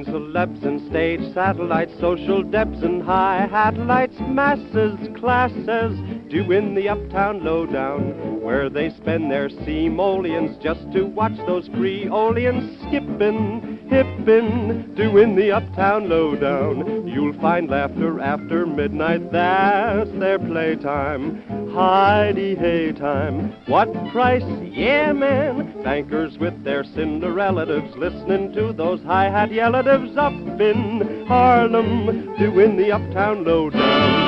celebs and stage satellites, social debs and high hat lights, masses, classes, doing the uptown lowdown, where they spend their simoleons just to watch those Creolians skipping, hippin', doing the uptown lowdown. You'll find laughter after midnight, that's their playtime. Heidi hay time. What price? Yeah, man. Bankers with their Cinderella listening to those hi-hat relatives up in Harlem doing the uptown lowdown.